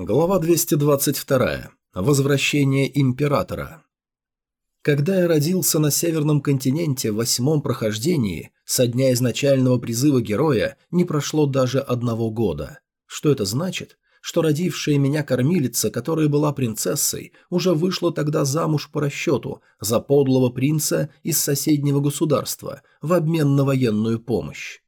Глава 222. Возвращение императора. Когда я родился на Северном континенте в восьмом прохождении, со дня изначального призыва героя не прошло даже одного года. Что это значит? Что родившая меня кормилица, которая была принцессой, уже вышла тогда замуж по расчету за подлого принца из соседнего государства в обмен на военную помощь.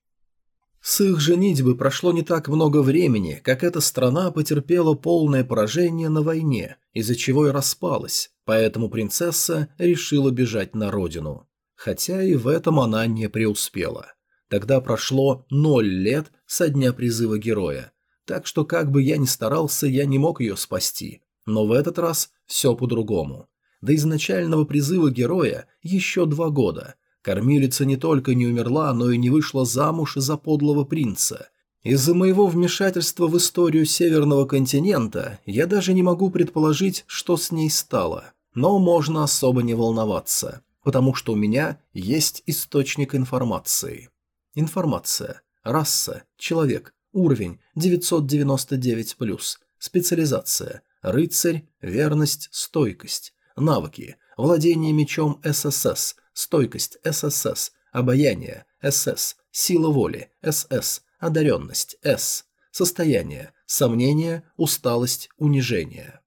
С их женитьбы прошло не так много времени, как эта страна потерпела полное поражение на войне, из-за чего и распалась, поэтому принцесса решила бежать на родину. Хотя и в этом она не преуспела. Тогда прошло ноль лет со дня призыва героя, так что как бы я ни старался, я не мог ее спасти. Но в этот раз все по-другому. До изначального призыва героя еще два года, Кормилица не только не умерла, но и не вышла замуж за подлого принца. Из-за моего вмешательства в историю Северного континента я даже не могу предположить, что с ней стало. Но можно особо не волноваться, потому что у меня есть источник информации. Информация. Раса. Человек. Уровень 999+. Специализация. Рыцарь. Верность. Стойкость. Навыки. Владение мечом ССС. Стойкость – ССС. Обаяние – СС. Сила воли – СС. Одаренность – С. Состояние – сомнение, усталость, унижение.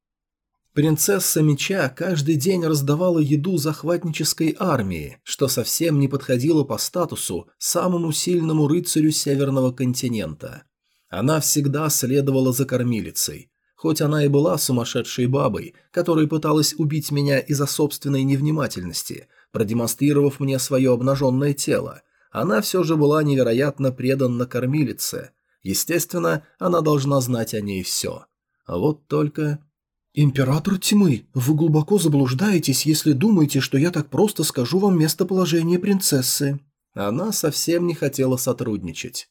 Принцесса Меча каждый день раздавала еду захватнической армии, что совсем не подходило по статусу самому сильному рыцарю Северного континента. Она всегда следовала за кормилицей. Хоть она и была сумасшедшей бабой, которая пыталась убить меня из-за собственной невнимательности, Продемонстрировав мне свое обнаженное тело, она все же была невероятно предана кормилице. Естественно, она должна знать о ней все. А вот только... «Император тьмы, вы глубоко заблуждаетесь, если думаете, что я так просто скажу вам местоположение принцессы». Она совсем не хотела сотрудничать.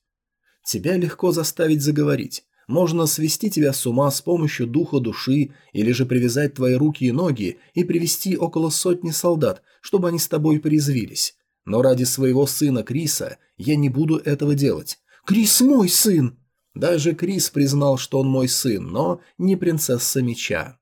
«Тебя легко заставить заговорить. Можно свести тебя с ума с помощью духа души или же привязать твои руки и ноги и привести около сотни солдат, чтобы они с тобой порезвились. Но ради своего сына Криса я не буду этого делать. Крис мой сын! Даже Крис признал, что он мой сын, но не принцесса меча.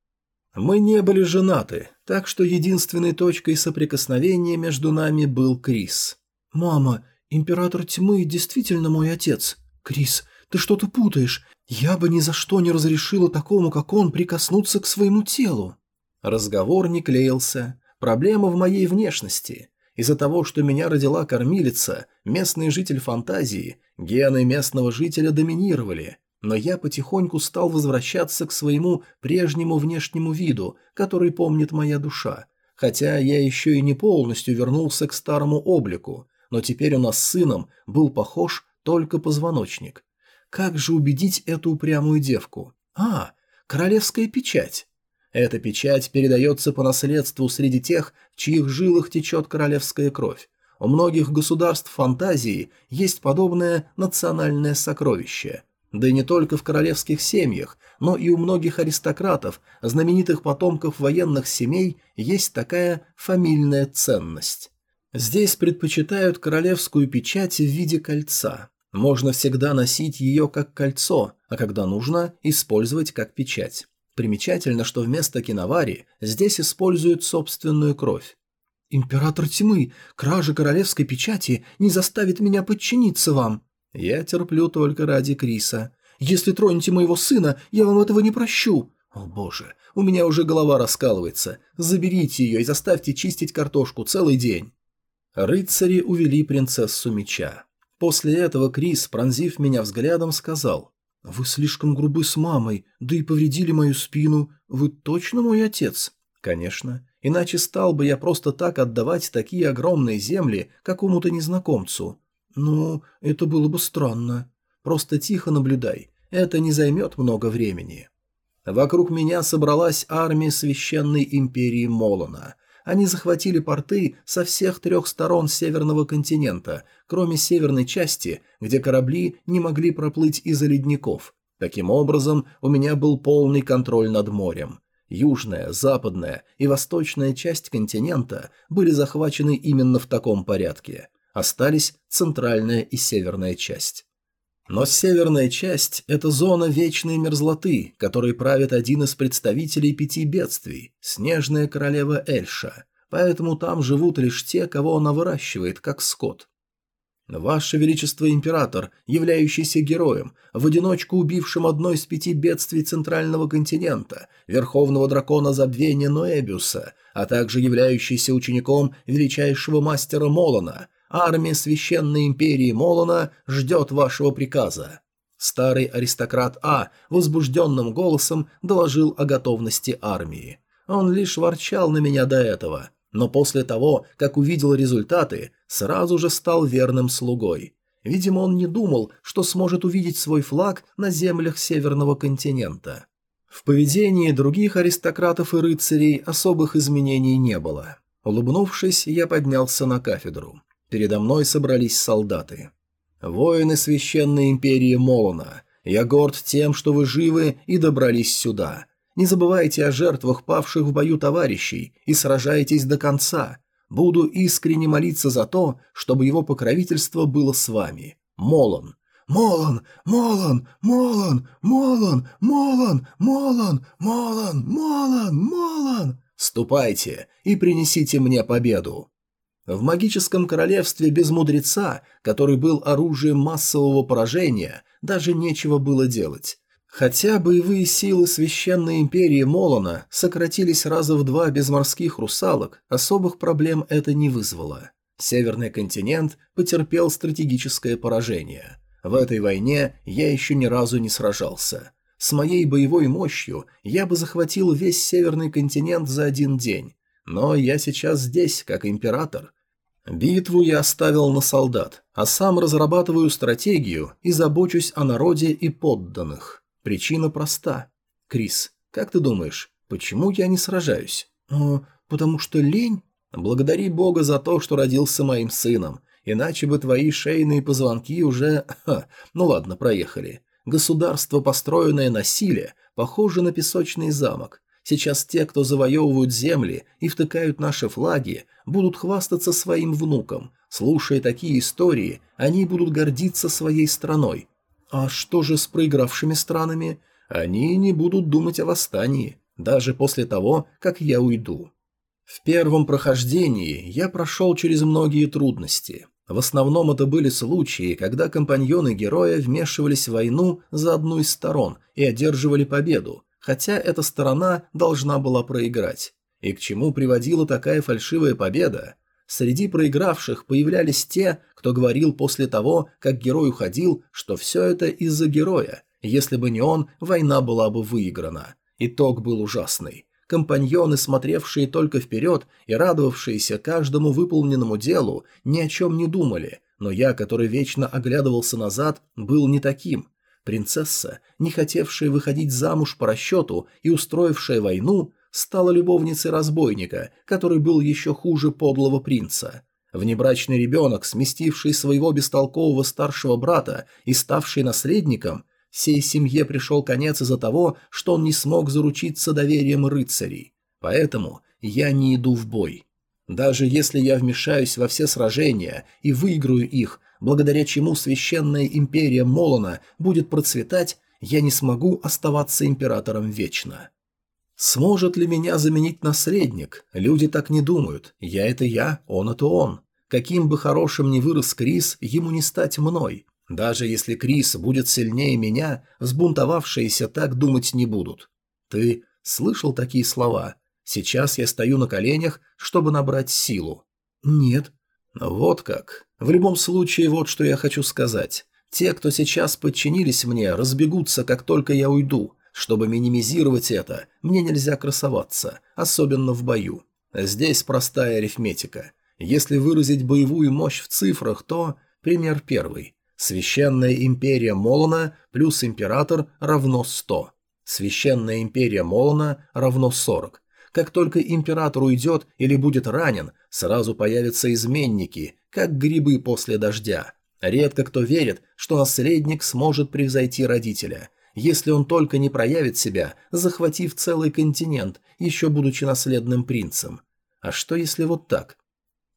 Мы не были женаты, так что единственной точкой соприкосновения между нами был Крис. «Мама, император тьмы действительно мой отец. Крис, ты что-то путаешь. Я бы ни за что не разрешила такому, как он, прикоснуться к своему телу. Разговор не клеился. Проблема в моей внешности. Из-за того, что меня родила кормилица, местный житель фантазии, гены местного жителя доминировали. Но я потихоньку стал возвращаться к своему прежнему внешнему виду, который помнит моя душа. Хотя я еще и не полностью вернулся к старому облику, но теперь у нас с сыном был похож только позвоночник. Как же убедить эту упрямую девку? А, королевская печать. Эта печать передается по наследству среди тех, в чьих жилах течет королевская кровь. У многих государств фантазии есть подобное национальное сокровище. Да и не только в королевских семьях, но и у многих аристократов, знаменитых потомков военных семей, есть такая фамильная ценность. Здесь предпочитают королевскую печать в виде кольца. Можно всегда носить ее как кольцо, а когда нужно, использовать как печать. Примечательно, что вместо киновари здесь используют собственную кровь. «Император тьмы, кража королевской печати не заставит меня подчиниться вам». «Я терплю только ради Криса. Если тронете моего сына, я вам этого не прощу». «О боже, у меня уже голова раскалывается. Заберите ее и заставьте чистить картошку целый день». Рыцари увели принцессу меча. После этого Крис, пронзив меня взглядом, сказал, «Вы слишком грубы с мамой, да и повредили мою спину. Вы точно мой отец?» «Конечно. Иначе стал бы я просто так отдавать такие огромные земли какому-то незнакомцу». «Ну, это было бы странно. Просто тихо наблюдай. Это не займет много времени». Вокруг меня собралась армия священной империи Молона. Они захватили порты со всех трех сторон северного континента, кроме северной части, где корабли не могли проплыть из-за ледников. Таким образом, у меня был полный контроль над морем. Южная, западная и восточная часть континента были захвачены именно в таком порядке. Остались центральная и северная часть. Но северная часть – это зона вечной мерзлоты, которой правит один из представителей пяти бедствий – снежная королева Эльша, поэтому там живут лишь те, кого она выращивает, как скот. Ваше Величество Император, являющийся героем, в одиночку убившим одно из пяти бедствий Центрального континента, Верховного Дракона Забвения Ноэбиуса, а также являющийся учеником величайшего мастера Молона, армия Священной Империи Молона ждет вашего приказа. Старый аристократ А возбужденным голосом доложил о готовности армии. Он лишь ворчал на меня до этого – но после того, как увидел результаты, сразу же стал верным слугой. Видимо, он не думал, что сможет увидеть свой флаг на землях Северного континента. В поведении других аристократов и рыцарей особых изменений не было. Улыбнувшись, я поднялся на кафедру. Передо мной собрались солдаты. «Воины Священной Империи Молона, я горд тем, что вы живы и добрались сюда. Не забывайте о жертвах павших в бою товарищей и сражайтесь до конца. Буду искренне молиться за то, чтобы его покровительство было с вами. Молон. Молон, Молон, Молон, Молон, Молон, Молон, Молон, Молон, Молон. Ступайте и принесите мне победу. В магическом королевстве без мудреца, который был оружием массового поражения, даже нечего было делать. Хотя боевые силы Священной Империи Молона сократились раза в два без морских русалок, особых проблем это не вызвало. Северный континент потерпел стратегическое поражение. В этой войне я еще ни разу не сражался. С моей боевой мощью я бы захватил весь Северный континент за один день. Но я сейчас здесь, как император. Битву я оставил на солдат, а сам разрабатываю стратегию и забочусь о народе и подданных. Причина проста. Крис, как ты думаешь, почему я не сражаюсь? О, потому что лень? Благодари Бога за то, что родился моим сыном, иначе бы твои шейные позвонки уже... Ха, ну ладно, проехали. Государство, построенное на силе, похоже на песочный замок. Сейчас те, кто завоевывают земли и втыкают наши флаги, будут хвастаться своим внукам. Слушая такие истории, они будут гордиться своей страной, а что же с проигравшими странами? Они не будут думать о восстании, даже после того, как я уйду. В первом прохождении я прошел через многие трудности. В основном это были случаи, когда компаньоны героя вмешивались в войну за одну из сторон и одерживали победу, хотя эта сторона должна была проиграть. И к чему приводила такая фальшивая победа? Среди проигравших появлялись те, кто говорил после того, как герой уходил, что все это из-за героя. Если бы не он, война была бы выиграна. Итог был ужасный. Компаньоны, смотревшие только вперед и радовавшиеся каждому выполненному делу, ни о чем не думали, но я, который вечно оглядывался назад, был не таким. Принцесса, не хотевшая выходить замуж по расчету и устроившая войну, стала любовницей разбойника, который был еще хуже подлого принца. Внебрачный ребенок, сместивший своего бестолкового старшего брата и ставший наследником, всей семье пришел конец из-за того, что он не смог заручиться доверием рыцарей. Поэтому я не иду в бой. Даже если я вмешаюсь во все сражения и выиграю их, благодаря чему священная империя Молона будет процветать, я не смогу оставаться императором вечно. Сможет ли меня заменить наследник? Люди так не думают. Я – это я, он – это он. Каким бы хорошим ни вырос Крис, ему не стать мной. Даже если Крис будет сильнее меня, взбунтовавшиеся так думать не будут. Ты слышал такие слова? Сейчас я стою на коленях, чтобы набрать силу. Нет. Вот как. В любом случае, вот что я хочу сказать. Те, кто сейчас подчинились мне, разбегутся, как только я уйду. Чтобы минимизировать это, мне нельзя красоваться, особенно в бою. Здесь простая арифметика. Если выразить боевую мощь в цифрах, то... Пример первый. Священная империя Молона плюс император равно 100. Священная империя Молона равно 40. Как только император уйдет или будет ранен, сразу появятся изменники, как грибы после дождя. Редко кто верит, что наследник сможет превзойти родителя – если он только не проявит себя, захватив целый континент, еще будучи наследным принцем. А что если вот так?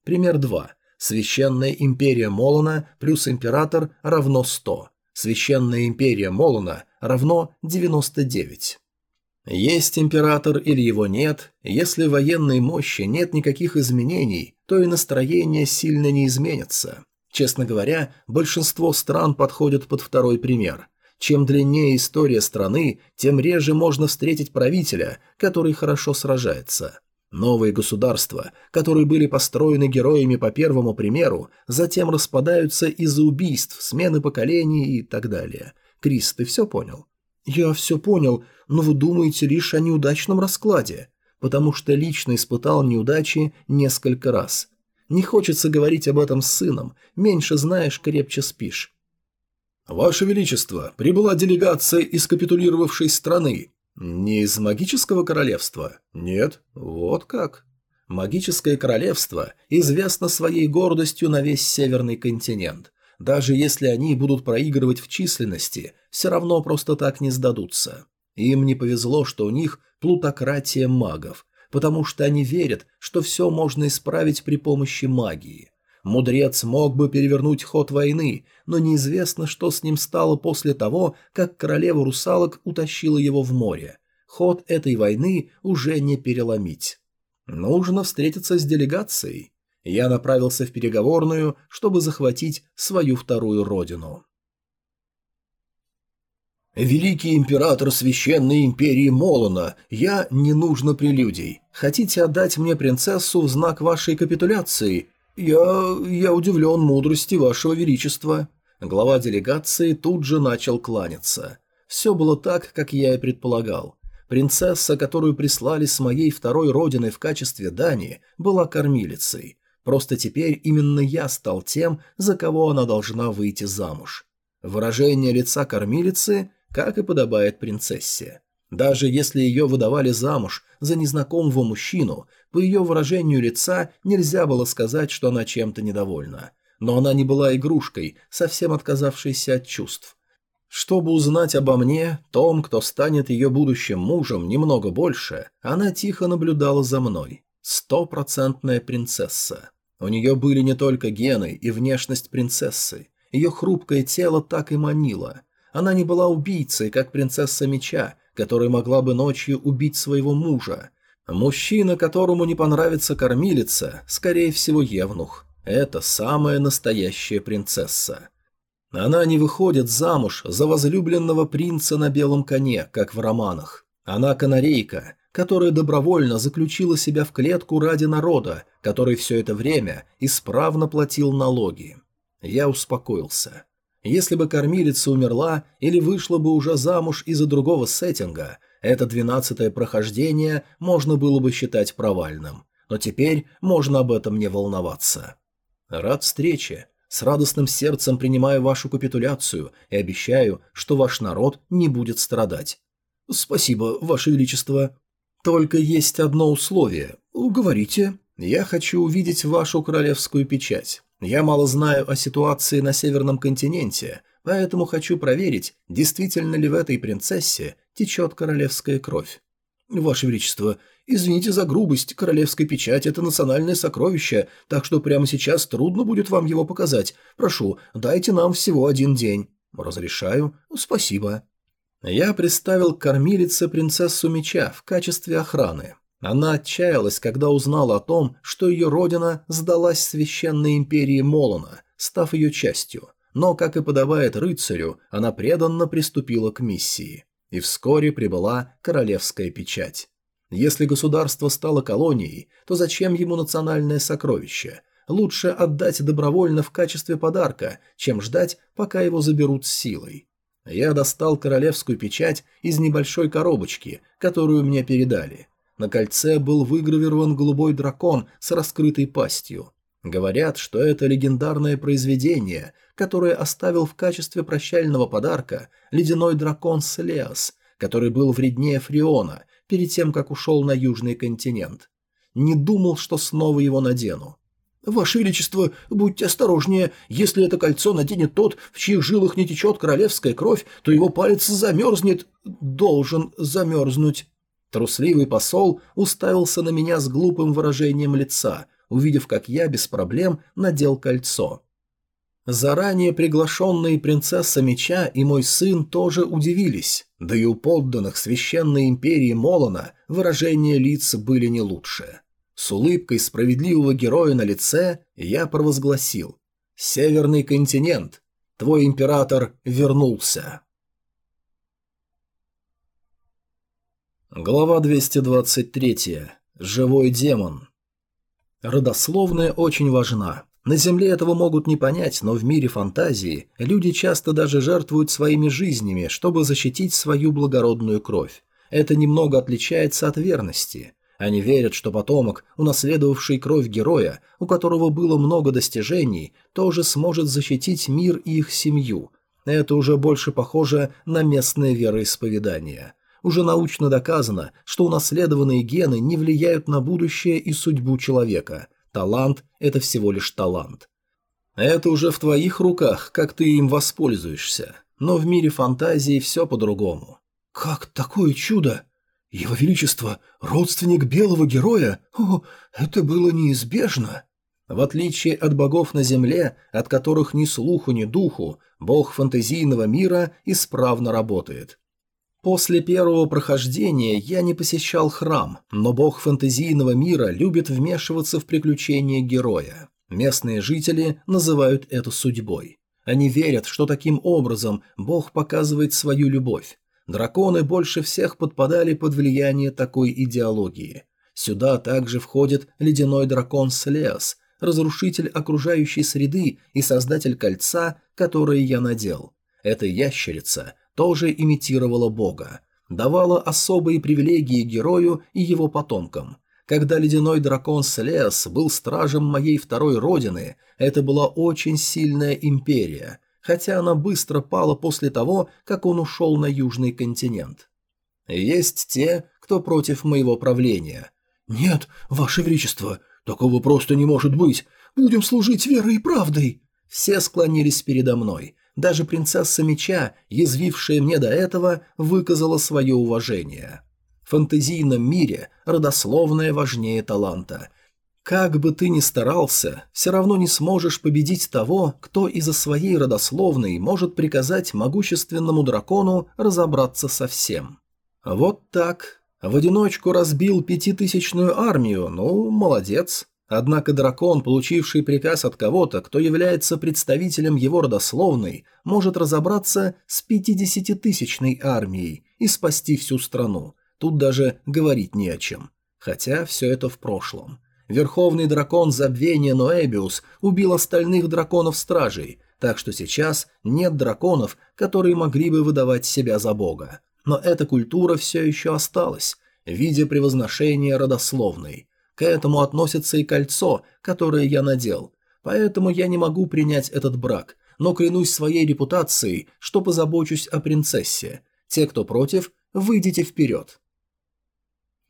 Пример 2. Священная империя Молона плюс император равно 100. Священная империя Молона равно 99. Есть император или его нет, если в военной мощи нет никаких изменений, то и настроение сильно не изменится. Честно говоря, большинство стран подходят под второй пример. Чем длиннее история страны, тем реже можно встретить правителя, который хорошо сражается. Новые государства, которые были построены героями по первому примеру, затем распадаются из-за убийств, смены поколений и так далее. Крис, ты все понял? Я все понял, но вы думаете лишь о неудачном раскладе, потому что лично испытал неудачи несколько раз. Не хочется говорить об этом с сыном, меньше знаешь, крепче спишь. «Ваше Величество, прибыла делегация из капитулировавшей страны. «Не из магического королевства?» «Нет». «Вот как?» Магическое королевство известно своей гордостью на весь северный континент. Даже если они будут проигрывать в численности, все равно просто так не сдадутся. Им не повезло, что у них плутократия магов, потому что они верят, что все можно исправить при помощи магии. Мудрец мог бы перевернуть ход войны, но неизвестно, что с ним стало после того, как королева русалок утащила его в море. Ход этой войны уже не переломить. Нужно встретиться с делегацией. Я направился в переговорную, чтобы захватить свою вторую родину. «Великий император Священной Империи Молона, я не нужно прелюдий. Хотите отдать мне принцессу в знак вашей капитуляции? «Я... я удивлен мудрости вашего величества». Глава делегации тут же начал кланяться. Все было так, как я и предполагал. Принцесса, которую прислали с моей второй родины в качестве дани, была кормилицей. Просто теперь именно я стал тем, за кого она должна выйти замуж. Выражение лица кормилицы, как и подобает принцессе. Даже если ее выдавали замуж за незнакомого мужчину, по ее выражению лица нельзя было сказать, что она чем-то недовольна. Но она не была игрушкой, совсем отказавшейся от чувств. Чтобы узнать обо мне, том, кто станет ее будущим мужем, немного больше, она тихо наблюдала за мной. Стопроцентная принцесса. У нее были не только гены и внешность принцессы. Ее хрупкое тело так и манило. Она не была убийцей, как принцесса меча, которая могла бы ночью убить своего мужа, Мужчина, которому не понравится кормилица, скорее всего евнух. Это самая настоящая принцесса. Она не выходит замуж за возлюбленного принца на белом коне, как в романах. Она канарейка, которая добровольно заключила себя в клетку ради народа, который все это время исправно платил налоги. Я успокоился. Если бы кормилица умерла или вышла бы уже замуж из-за другого сеттинга – это двенадцатое прохождение можно было бы считать провальным. Но теперь можно об этом не волноваться. Рад встрече. С радостным сердцем принимаю вашу капитуляцию и обещаю, что ваш народ не будет страдать. Спасибо, ваше величество. Только есть одно условие. Уговорите. Я хочу увидеть вашу королевскую печать. Я мало знаю о ситуации на Северном континенте, поэтому хочу проверить, действительно ли в этой принцессе течет королевская кровь. «Ваше Величество, извините за грубость, королевская печать – это национальное сокровище, так что прямо сейчас трудно будет вам его показать. Прошу, дайте нам всего один день». «Разрешаю. Спасибо». Я представил кормилице принцессу меча в качестве охраны. Она отчаялась, когда узнала о том, что ее родина сдалась священной империи Молона, став ее частью. Но, как и подобает рыцарю, она преданно приступила к миссии и вскоре прибыла королевская печать. Если государство стало колонией, то зачем ему национальное сокровище? Лучше отдать добровольно в качестве подарка, чем ждать, пока его заберут силой. Я достал королевскую печать из небольшой коробочки, которую мне передали. На кольце был выгравирован голубой дракон с раскрытой пастью. Говорят, что это легендарное произведение, которое оставил в качестве прощального подарка ледяной дракон Слеос, который был вреднее Фриона перед тем, как ушел на южный континент. Не думал, что снова его надену. «Ваше Величество, будьте осторожнее. Если это кольцо наденет тот, в чьих жилах не течет королевская кровь, то его палец замерзнет. Должен замерзнуть». Трусливый посол уставился на меня с глупым выражением лица, увидев, как я без проблем надел кольцо. Заранее приглашенные принцесса меча и мой сын тоже удивились, да и у подданных священной империи Молона выражения лиц были не лучше. С улыбкой справедливого героя на лице я провозгласил «Северный континент, твой император вернулся». Глава 223. Живой демон. Родословная очень важна. На Земле этого могут не понять, но в мире фантазии люди часто даже жертвуют своими жизнями, чтобы защитить свою благородную кровь. Это немного отличается от верности. Они верят, что потомок, унаследовавший кровь героя, у которого было много достижений, тоже сможет защитить мир и их семью. Это уже больше похоже на местное вероисповедание. Уже научно доказано, что унаследованные гены не влияют на будущее и судьбу человека – Талант – это всего лишь талант. Это уже в твоих руках, как ты им воспользуешься. Но в мире фантазии все по-другому. Как такое чудо? Его Величество – родственник белого героя? О, это было неизбежно. В отличие от богов на земле, от которых ни слуху, ни духу, бог фантазийного мира исправно работает. После первого прохождения я не посещал храм, но бог фэнтезийного мира любит вмешиваться в приключения героя. Местные жители называют это судьбой. Они верят, что таким образом бог показывает свою любовь. Драконы больше всех подпадали под влияние такой идеологии. Сюда также входит ледяной дракон Слеос, разрушитель окружающей среды и создатель кольца, которое я надел. Эта ящерица тоже имитировала бога, давала особые привилегии герою и его потомкам. Когда ледяной дракон Слеос был стражем моей второй родины, это была очень сильная империя, хотя она быстро пала после того, как он ушел на южный континент. Есть те, кто против моего правления. «Нет, Ваше Величество, такого просто не может быть. Будем служить верой и правдой». Все склонились передо мной, даже принцесса меча, язвившая мне до этого, выказала свое уважение. В фантазийном мире родословное важнее таланта. Как бы ты ни старался, все равно не сможешь победить того, кто из-за своей родословной может приказать могущественному дракону разобраться со всем. Вот так. В одиночку разбил пятитысячную армию, ну, молодец. Однако дракон, получивший приказ от кого-то, кто является представителем его родословной, может разобраться с пятидесятитысячной армией и спасти всю страну. Тут даже говорить не о чем. Хотя все это в прошлом. Верховный дракон забвения Ноэбиус убил остальных драконов-стражей, так что сейчас нет драконов, которые могли бы выдавать себя за бога. Но эта культура все еще осталась, в виде превозношения родословной – к этому относится и кольцо, которое я надел. Поэтому я не могу принять этот брак, но клянусь своей репутацией, что позабочусь о принцессе. Те, кто против, выйдите вперед.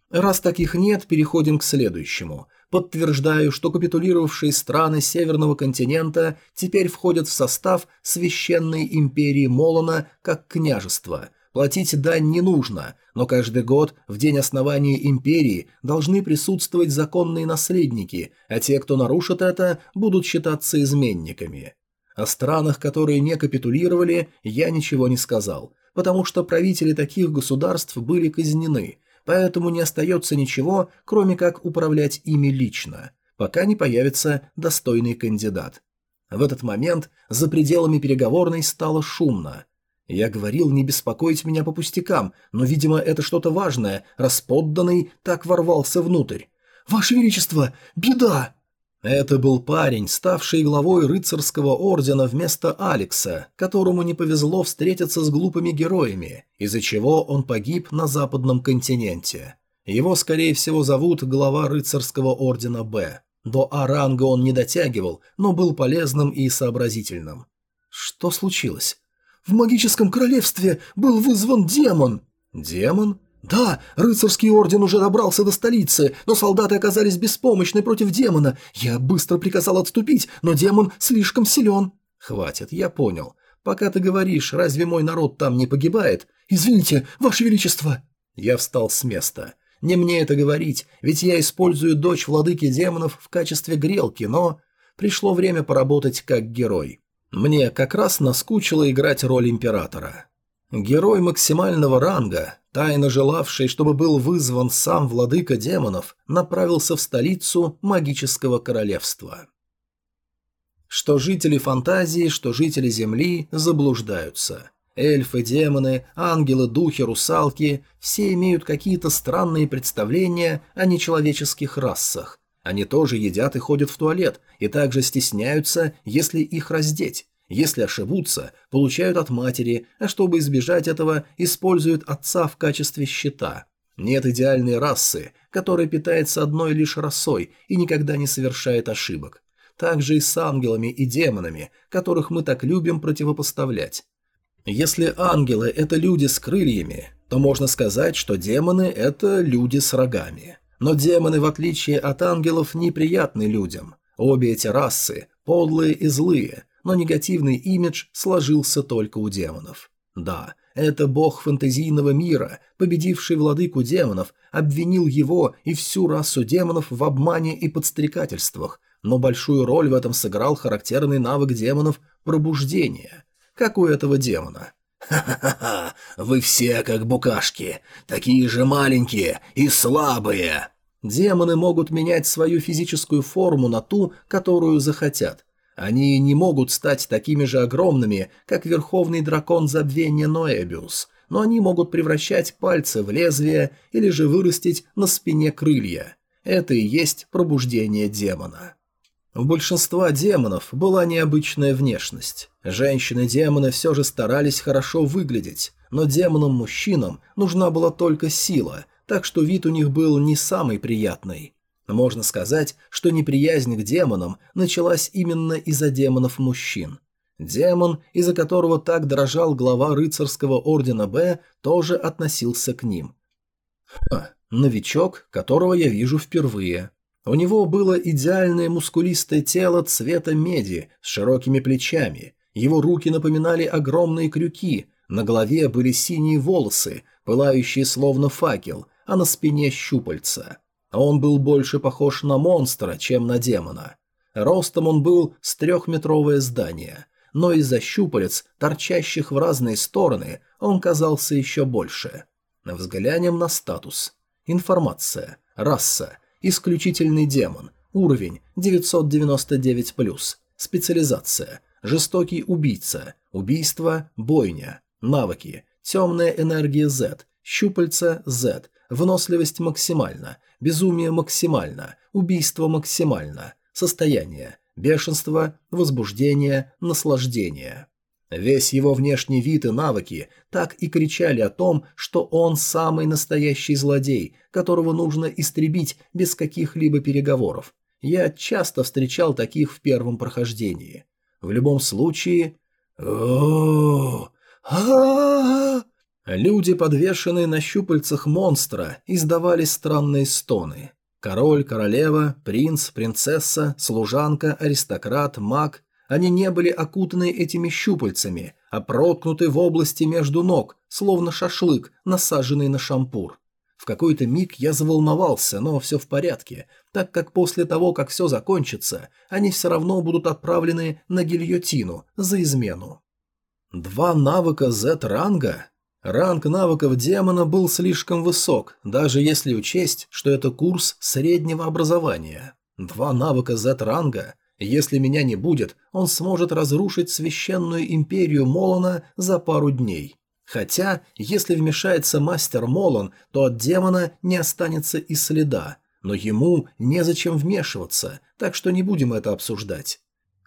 Раз таких нет, переходим к следующему. Подтверждаю, что капитулировавшие страны Северного континента теперь входят в состав Священной империи Молона как княжество – Платить дань не нужно, но каждый год в день основания империи должны присутствовать законные наследники, а те, кто нарушит это, будут считаться изменниками. О странах, которые не капитулировали, я ничего не сказал, потому что правители таких государств были казнены, поэтому не остается ничего, кроме как управлять ими лично, пока не появится достойный кандидат. В этот момент за пределами переговорной стало шумно – я говорил не беспокоить меня по пустякам, но, видимо, это что-то важное, раз подданный так ворвался внутрь. «Ваше Величество, беда!» Это был парень, ставший главой рыцарского ордена вместо Алекса, которому не повезло встретиться с глупыми героями, из-за чего он погиб на западном континенте. Его, скорее всего, зовут глава рыцарского ордена Б. До А-ранга он не дотягивал, но был полезным и сообразительным. Что случилось? В магическом королевстве был вызван демон». «Демон?» «Да, рыцарский орден уже добрался до столицы, но солдаты оказались беспомощны против демона. Я быстро приказал отступить, но демон слишком силен». «Хватит, я понял. Пока ты говоришь, разве мой народ там не погибает?» «Извините, ваше величество». Я встал с места. Не мне это говорить, ведь я использую дочь владыки демонов в качестве грелки, но... Пришло время поработать как герой. Мне как раз наскучило играть роль императора. Герой максимального ранга, тайно желавший, чтобы был вызван сам владыка демонов, направился в столицу магического королевства. Что жители фантазии, что жители Земли заблуждаются. Эльфы, демоны, ангелы, духи, русалки – все имеют какие-то странные представления о нечеловеческих расах. Они тоже едят и ходят в туалет, и также стесняются, если их раздеть. Если ошибутся, получают от матери, а чтобы избежать этого, используют отца в качестве щита. Нет идеальной расы, которая питается одной лишь расой и никогда не совершает ошибок. Так же и с ангелами и демонами, которых мы так любим противопоставлять. Если ангелы – это люди с крыльями, то можно сказать, что демоны – это люди с рогами. Но демоны, в отличие от ангелов, неприятны людям. Обе эти расы – подлые и злые, но негативный имидж сложился только у демонов. Да, это бог фэнтезийного мира, победивший владыку демонов, обвинил его и всю расу демонов в обмане и подстрекательствах, но большую роль в этом сыграл характерный навык демонов пробуждения – как у этого демона. «Ха-ха-ха! Вы все как букашки, такие же маленькие и слабые!» Демоны могут менять свою физическую форму на ту, которую захотят. Они не могут стать такими же огромными, как верховный дракон забвения Ноэбиус, но они могут превращать пальцы в лезвие или же вырастить на спине крылья. Это и есть пробуждение демона. У большинства демонов была необычная внешность. Женщины-демоны все же старались хорошо выглядеть, но демонам-мужчинам нужна была только сила, так что вид у них был не самый приятный. Можно сказать, что неприязнь к демонам началась именно из-за демонов-мужчин. Демон, из-за которого так дрожал глава рыцарского ордена Б, тоже относился к ним. Ха, новичок, которого я вижу впервые. У него было идеальное мускулистое тело цвета меди с широкими плечами. Его руки напоминали огромные крюки, на голове были синие волосы, пылающие словно факел, а на спине щупальца. Он был больше похож на монстра, чем на демона. Ростом он был с трехметровое здание, но из-за щупалец, торчащих в разные стороны, он казался еще больше. Взглянем на статус. Информация. Раса. Исключительный демон. Уровень 999+. Специализация. Жестокий убийца. Убийство. Бойня. Навыки. Темная энергия Z. Щупальца Z. Выносливость максимально. Безумие максимально. Убийство максимально. Состояние. Бешенство. Возбуждение. Наслаждение. Весь его внешний вид и навыки так и кричали о том, что он самый настоящий злодей, которого нужно истребить без каких-либо переговоров. Я часто встречал таких в первом прохождении. В любом случае... о Люди, подвешенные на щупальцах монстра, издавали странные стоны. Король, королева, принц, принцесса, служанка, аристократ, маг они не были окутаны этими щупальцами, а проткнуты в области между ног, словно шашлык, насаженный на шампур. В какой-то миг я заволновался, но все в порядке, так как после того, как все закончится, они все равно будут отправлены на гильотину за измену. Два навыка Z-ранга? Ранг навыков демона был слишком высок, даже если учесть, что это курс среднего образования. Два навыка Z-ранга если меня не будет, он сможет разрушить священную империю Молона за пару дней. Хотя, если вмешается мастер Молон, то от демона не останется и следа. Но ему незачем вмешиваться, так что не будем это обсуждать.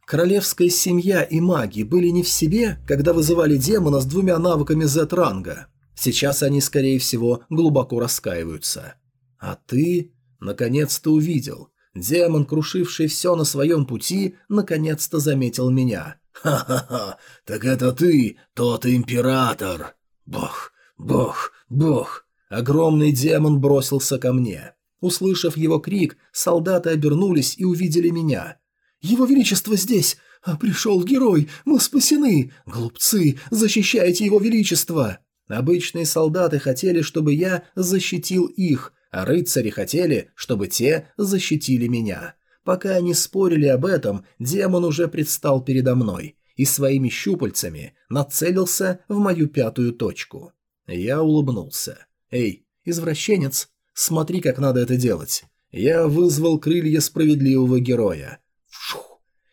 Королевская семья и маги были не в себе, когда вызывали демона с двумя навыками Z-ранга. Сейчас они, скорее всего, глубоко раскаиваются. А ты наконец-то увидел. Демон, крушивший все на своем пути, наконец-то заметил меня. «Ха-ха-ха, так это ты, тот император!» «Бог, бог, бог!» Огромный демон бросился ко мне. Услышав его крик, солдаты обернулись и увидели меня. «Его Величество здесь! А пришел герой! Мы спасены! Глупцы, защищайте Его Величество!» Обычные солдаты хотели, чтобы я защитил их, а рыцари хотели, чтобы те защитили меня. Пока они спорили об этом, демон уже предстал передо мной. и своими щупальцами нацелился в мою пятую точку. Я улыбнулся. «Эй, извращенец, смотри, как надо это делать». Я вызвал крылья справедливого героя.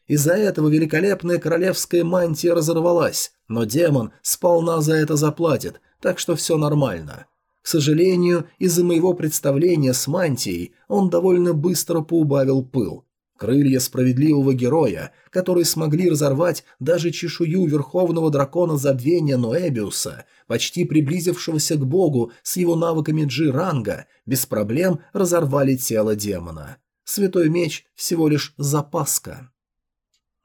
Из-за этого великолепная королевская мантия разорвалась, но демон сполна за это заплатит, так что все нормально. К сожалению, из-за моего представления с мантией он довольно быстро поубавил пыл. Крылья справедливого героя, которые смогли разорвать даже чешую верховного дракона забвения Ноэбиуса, почти приблизившегося к богу с его навыками Джи-ранга, без проблем разорвали тело демона. Святой меч всего лишь запаска.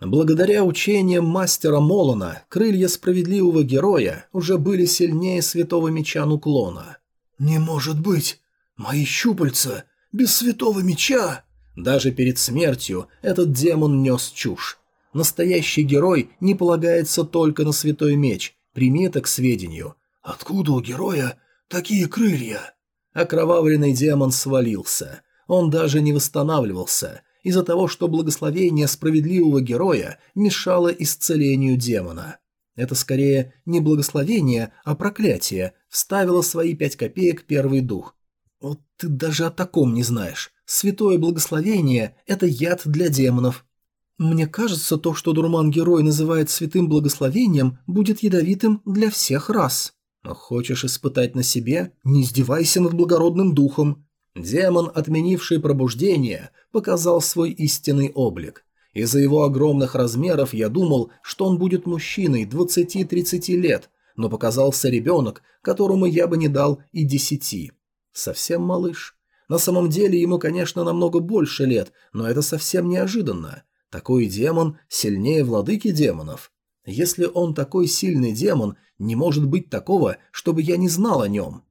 Благодаря учениям мастера Молона, крылья справедливого героя уже были сильнее святого меча Нуклона. «Не может быть! Мои щупальца! Без святого меча!» Даже перед смертью этот демон нес чушь. Настоящий герой не полагается только на святой меч, прими это к сведению. Откуда у героя такие крылья? Окровавленный демон свалился. Он даже не восстанавливался, из-за того, что благословение справедливого героя мешало исцелению демона. Это скорее не благословение, а проклятие, вставило свои пять копеек первый дух. Вот ты даже о таком не знаешь. Святое благословение – это яд для демонов. Мне кажется, то, что дурман-герой называет святым благословением, будет ядовитым для всех рас. Хочешь испытать на себе? Не издевайся над благородным духом. Демон, отменивший пробуждение, показал свой истинный облик. Из-за его огромных размеров я думал, что он будет мужчиной 20-30 лет, но показался ребенок, которому я бы не дал и десяти. Совсем малыш. На самом деле ему, конечно, намного больше лет, но это совсем неожиданно. Такой демон сильнее владыки демонов. Если он такой сильный демон, не может быть такого, чтобы я не знал о нем.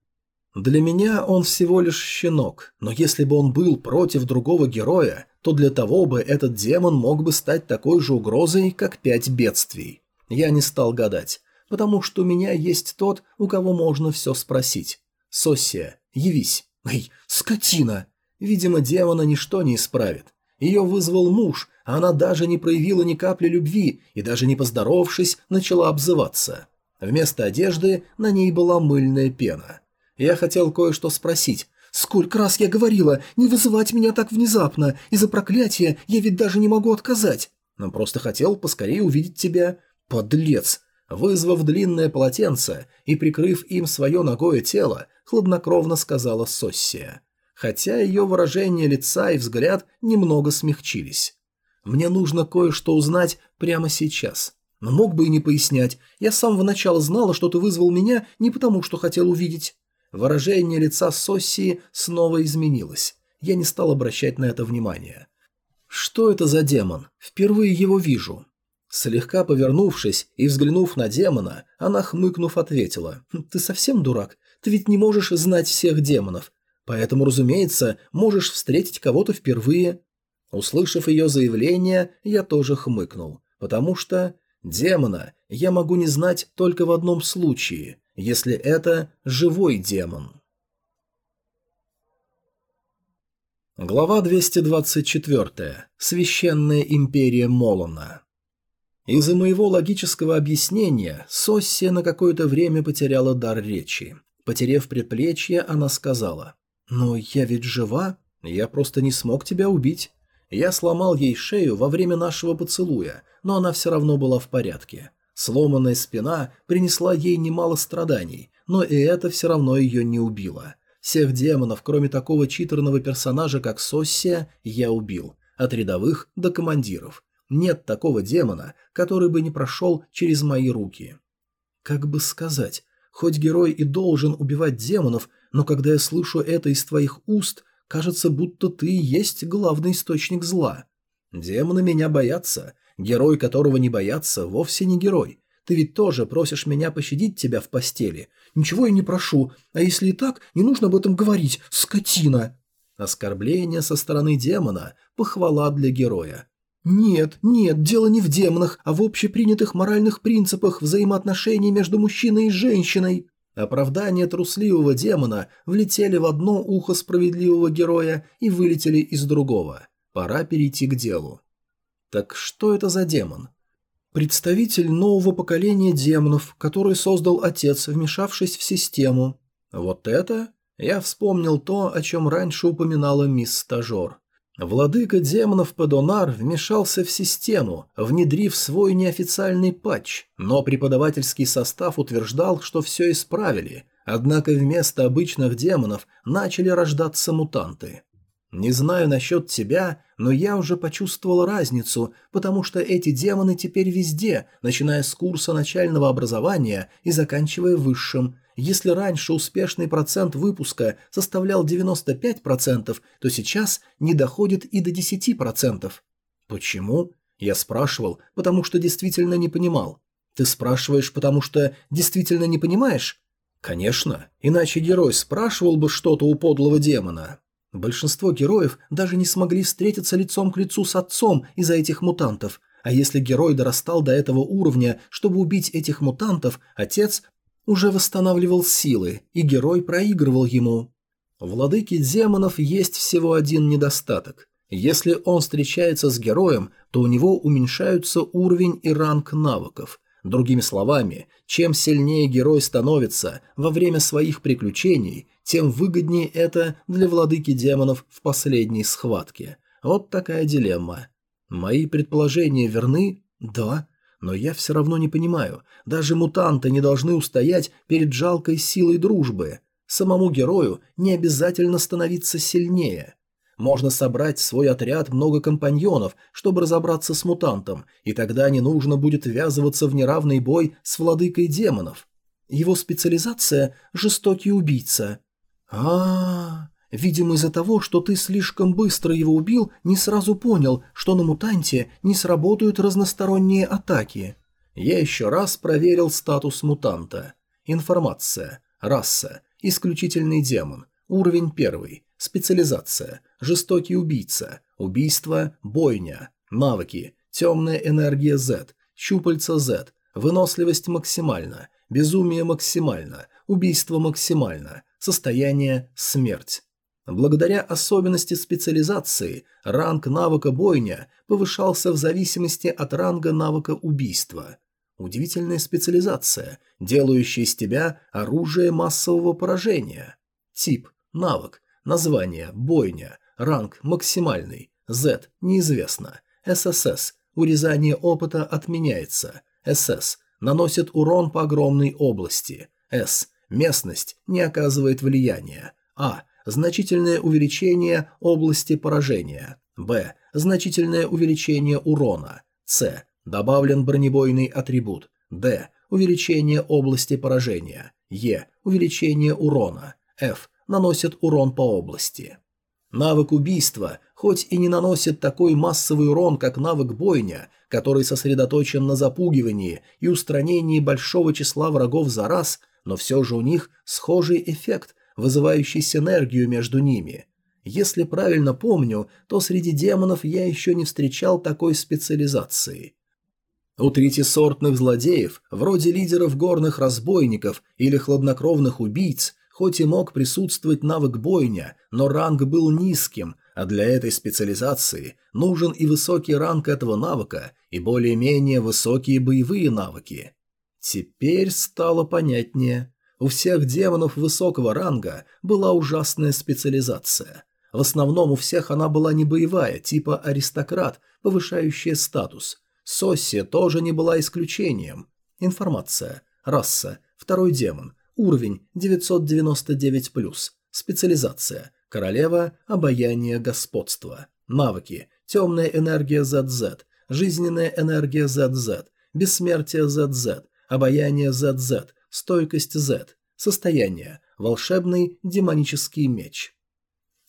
Для меня он всего лишь щенок, но если бы он был против другого героя, то для того бы этот демон мог бы стать такой же угрозой, как пять бедствий. Я не стал гадать, потому что у меня есть тот, у кого можно все спросить. Сосия, явись. «Эй, скотина!» Видимо, демона ничто не исправит. Ее вызвал муж, а она даже не проявила ни капли любви и даже не поздоровавшись, начала обзываться. Вместо одежды на ней была мыльная пена. Я хотел кое-что спросить. «Сколько раз я говорила, не вызывать меня так внезапно, из-за проклятия я ведь даже не могу отказать. Но просто хотел поскорее увидеть тебя. Подлец!» Вызвав длинное полотенце и прикрыв им свое ногое тело, хладнокровно сказала Соссия. Хотя ее выражение лица и взгляд немного смягчились. «Мне нужно кое-что узнать прямо сейчас. Но мог бы и не пояснять. Я с самого начала знала, что ты вызвал меня не потому, что хотел увидеть». Выражение лица Соссии снова изменилось. Я не стал обращать на это внимание. «Что это за демон? Впервые его вижу. Слегка повернувшись и взглянув на демона, она, хмыкнув, ответила. «Хм, «Ты совсем дурак? Ты ведь не можешь знать всех демонов. Поэтому, разумеется, можешь встретить кого-то впервые». Услышав ее заявление, я тоже хмыкнул, потому что демона я могу не знать только в одном случае, если это живой демон. Глава 224. Священная империя Молона. Из-за моего логического объяснения Соссия на какое-то время потеряла дар речи. Потерев предплечье, она сказала, «Но я ведь жива, я просто не смог тебя убить». Я сломал ей шею во время нашего поцелуя, но она все равно была в порядке. Сломанная спина принесла ей немало страданий, но и это все равно ее не убило. Всех демонов, кроме такого читерного персонажа, как Соссия, я убил. От рядовых до командиров. Нет такого демона, который бы не прошел через мои руки. Как бы сказать, хоть герой и должен убивать демонов, но когда я слышу это из твоих уст, кажется, будто ты есть главный источник зла. Демоны меня боятся. Герой, которого не боятся, вовсе не герой. Ты ведь тоже просишь меня пощадить тебя в постели. Ничего я не прошу, а если и так, не нужно об этом говорить, скотина. Оскорбление со стороны демона – похвала для героя. Нет, нет, дело не в демонах, а в общепринятых моральных принципах взаимоотношений между мужчиной и женщиной. Оправдания трусливого демона влетели в одно ухо справедливого героя и вылетели из другого. Пора перейти к делу. Так что это за демон? Представитель нового поколения демонов, который создал отец, вмешавшись в систему. Вот это? Я вспомнил то, о чем раньше упоминала мисс Стажер. Владыка демонов Падонар вмешался в систему, внедрив свой неофициальный патч, но преподавательский состав утверждал, что все исправили, однако вместо обычных демонов начали рождаться мутанты. Не знаю насчет тебя, но я уже почувствовал разницу, потому что эти демоны теперь везде, начиная с курса начального образования и заканчивая высшим, если раньше успешный процент выпуска составлял 95%, то сейчас не доходит и до 10%. Почему? Я спрашивал, потому что действительно не понимал. Ты спрашиваешь, потому что действительно не понимаешь? Конечно, иначе герой спрашивал бы что-то у подлого демона. Большинство героев даже не смогли встретиться лицом к лицу с отцом из-за этих мутантов, а если герой дорастал до этого уровня, чтобы убить этих мутантов, отец уже восстанавливал силы, и герой проигрывал ему. Владыки демонов есть всего один недостаток. Если он встречается с героем, то у него уменьшаются уровень и ранг навыков. Другими словами, чем сильнее герой становится во время своих приключений, тем выгоднее это для владыки демонов в последней схватке. Вот такая дилемма. Мои предположения верны? Да. Но я все равно не понимаю, даже мутанты не должны устоять перед жалкой силой дружбы. Самому герою не обязательно становиться сильнее. Можно собрать в свой отряд много компаньонов, чтобы разобраться с мутантом, и тогда не нужно будет ввязываться в неравный бой с владыкой демонов. Его специализация – жестокий убийца. А, -а, -а Видимо, из-за того, что ты слишком быстро его убил, не сразу понял, что на мутанте не сработают разносторонние атаки. Я еще раз проверил статус мутанта. Информация. Раса. Исключительный демон. Уровень первый. Специализация. Жестокий убийца. Убийство. Бойня. Навыки. Темная энергия Z. Щупальца Z. Выносливость максимальна. Безумие максимально. Убийство максимально. Состояние – смерть. Благодаря особенности специализации, ранг навыка бойня повышался в зависимости от ранга навыка убийства. Удивительная специализация, делающая из тебя оружие массового поражения. Тип – навык, название – бойня, ранг – максимальный, Z – неизвестно, ССС – урезание опыта отменяется, СС – наносит урон по огромной области, С – местность не оказывает влияния, А – значительное увеличение области поражения. Б. Значительное увеличение урона. С. Добавлен бронебойный атрибут. Д. Увеличение области поражения. Е. Увеличение урона. Ф. Наносит урон по области. Навык убийства, хоть и не наносит такой массовый урон, как навык бойня, который сосредоточен на запугивании и устранении большого числа врагов за раз, но все же у них схожий эффект, вызывающий синергию между ними. Если правильно помню, то среди демонов я еще не встречал такой специализации. У третисортных злодеев, вроде лидеров горных разбойников или хладнокровных убийц, хоть и мог присутствовать навык бойня, но ранг был низким, а для этой специализации нужен и высокий ранг этого навыка, и более-менее высокие боевые навыки. Теперь стало понятнее. У всех демонов высокого ранга была ужасная специализация. В основном у всех она была не боевая, типа аристократ, повышающая статус. Сосси тоже не была исключением. Информация. Раса. Второй демон. Уровень 999+. Специализация. Королева. Обаяние. Господство. Навыки. Темная энергия ZZ. Жизненная энергия ZZ. Бессмертие ZZ. Обаяние ZZ. Стойкость Z. Состояние. Волшебный демонический меч.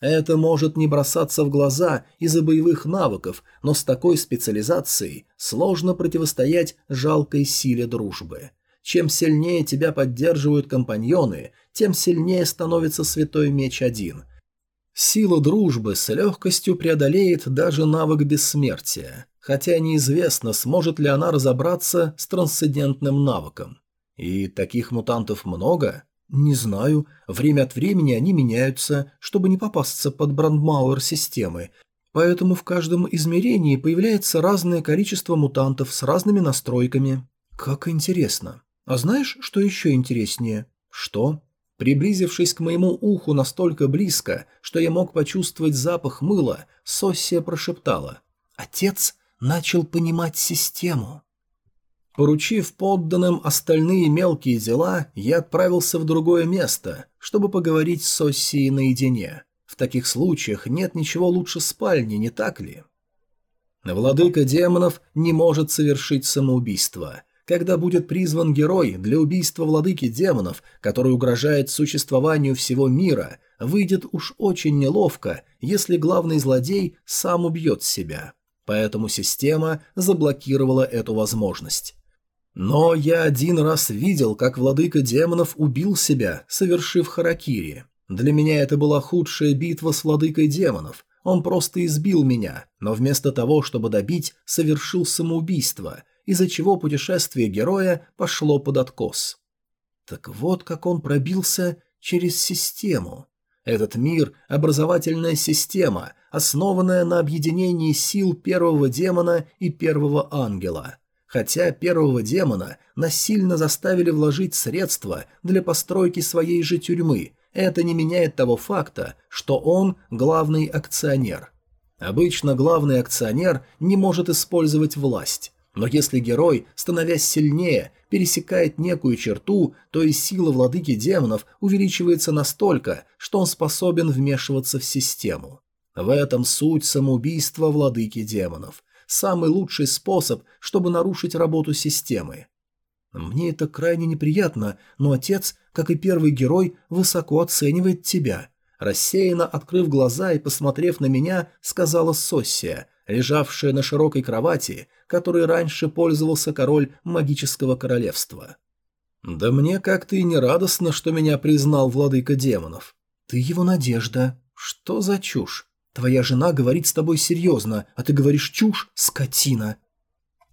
Это может не бросаться в глаза из-за боевых навыков, но с такой специализацией сложно противостоять жалкой силе дружбы. Чем сильнее тебя поддерживают компаньоны, тем сильнее становится Святой Меч один. Сила дружбы с легкостью преодолеет даже навык бессмертия, хотя неизвестно, сможет ли она разобраться с трансцендентным навыком. И таких мутантов много? Не знаю. Время от времени они меняются, чтобы не попасться под брандмауэр системы. поэтому в каждом измерении появляется разное количество мутантов с разными настройками. Как интересно. А знаешь, что еще интереснее? Что? Приблизившись к моему уху настолько близко, что я мог почувствовать запах мыла, Соссия прошептала. Отец начал понимать систему. Поручив подданным остальные мелкие дела, я отправился в другое место, чтобы поговорить с Соссией наедине. В таких случаях нет ничего лучше спальни, не так ли? Владыка демонов не может совершить самоубийство. Когда будет призван герой для убийства владыки демонов, который угрожает существованию всего мира, выйдет уж очень неловко, если главный злодей сам убьет себя. Поэтому система заблокировала эту возможность. Но я один раз видел, как владыка демонов убил себя, совершив харакири. Для меня это была худшая битва с владыкой демонов. Он просто избил меня, но вместо того, чтобы добить, совершил самоубийство, из-за чего путешествие героя пошло под откос. Так вот как он пробился через систему. Этот мир – образовательная система, основанная на объединении сил первого демона и первого ангела – Хотя первого демона насильно заставили вложить средства для постройки своей же тюрьмы, это не меняет того факта, что он главный акционер. Обычно главный акционер не может использовать власть, но если герой, становясь сильнее, пересекает некую черту, то и сила владыки демонов увеличивается настолько, что он способен вмешиваться в систему. В этом суть самоубийства владыки демонов самый лучший способ, чтобы нарушить работу системы. Мне это крайне неприятно, но отец, как и первый герой, высоко оценивает тебя. Рассеянно открыв глаза и посмотрев на меня, сказала Соссия, лежавшая на широкой кровати, которой раньше пользовался король магического королевства. «Да мне как-то и не радостно, что меня признал владыка демонов. Ты его надежда. Что за чушь? Твоя жена говорит с тобой серьезно, а ты говоришь чушь, скотина».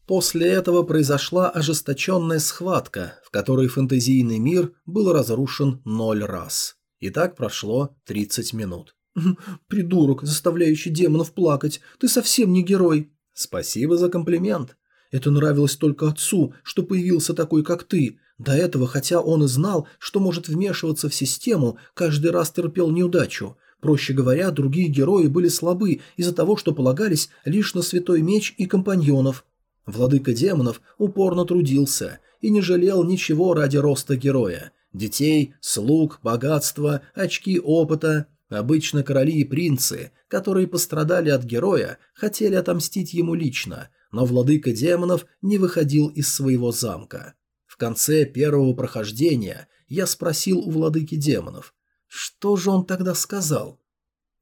После этого произошла ожесточенная схватка, в которой фэнтезийный мир был разрушен ноль раз. И так прошло 30 минут. «Придурок, заставляющий демонов плакать, ты совсем не герой». «Спасибо за комплимент. Это нравилось только отцу, что появился такой, как ты. До этого, хотя он и знал, что может вмешиваться в систему, каждый раз терпел неудачу. Проще говоря, другие герои были слабы из-за того, что полагались лишь на святой меч и компаньонов. Владыка демонов упорно трудился и не жалел ничего ради роста героя. Детей, слуг, богатства, очки опыта. Обычно короли и принцы, которые пострадали от героя, хотели отомстить ему лично, но владыка демонов не выходил из своего замка. В конце первого прохождения я спросил у владыки демонов, что же он тогда сказал?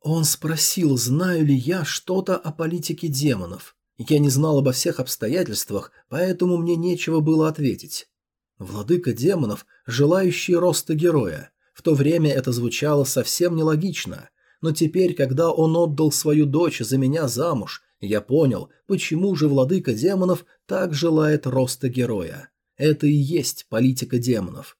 Он спросил, знаю ли я что-то о политике демонов. Я не знал обо всех обстоятельствах, поэтому мне нечего было ответить. Владыка демонов, желающий роста героя. В то время это звучало совсем нелогично. Но теперь, когда он отдал свою дочь за меня замуж, я понял, почему же владыка демонов так желает роста героя. Это и есть политика демонов.